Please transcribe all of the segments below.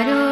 ആരോ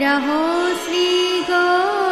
रहो श्री गो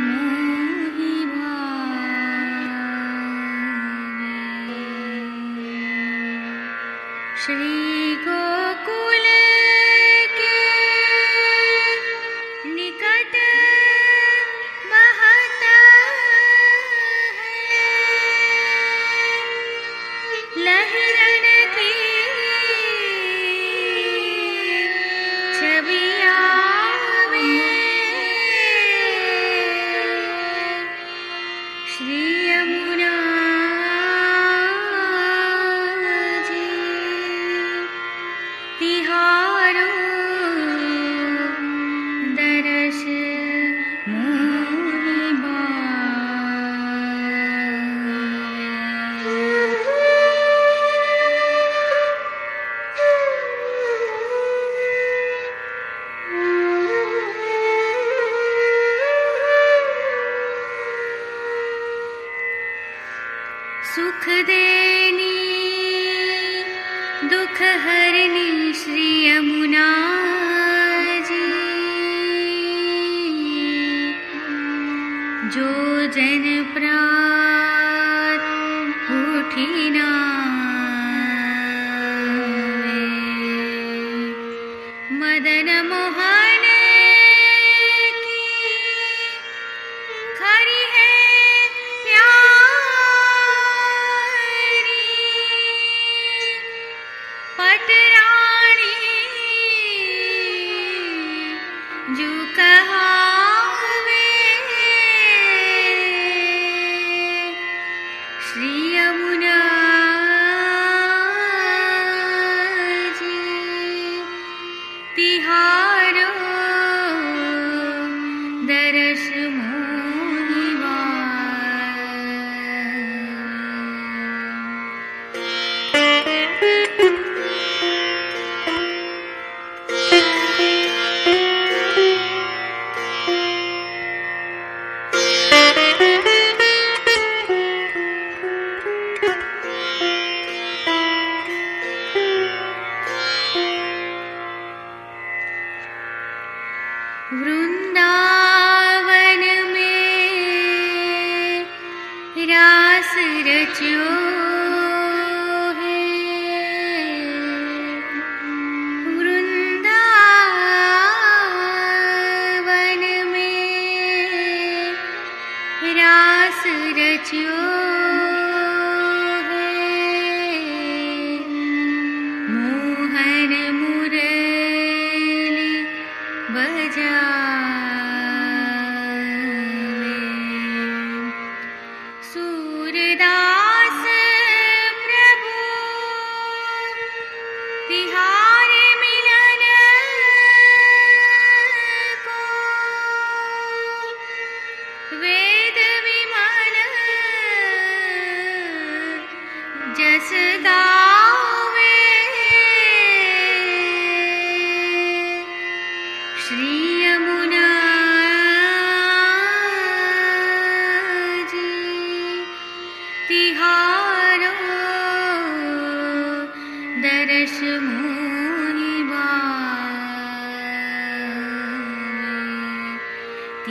मोहि भावे श्री जो जन प्रात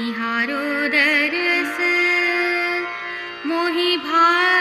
तिहारो दरस मोहि भावे